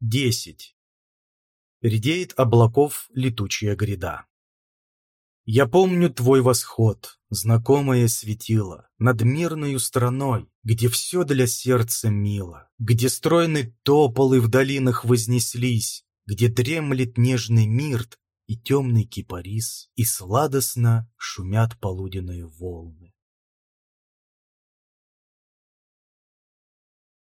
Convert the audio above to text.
Десять. Редеет облаков летучая гряда. Я помню твой восход, знакомое светило, Над мирною страной, где все для сердца мило, Где стройны тополы в долинах вознеслись, Где дремлет нежный мирт и темный кипарис, И сладостно шумят полуденные волны.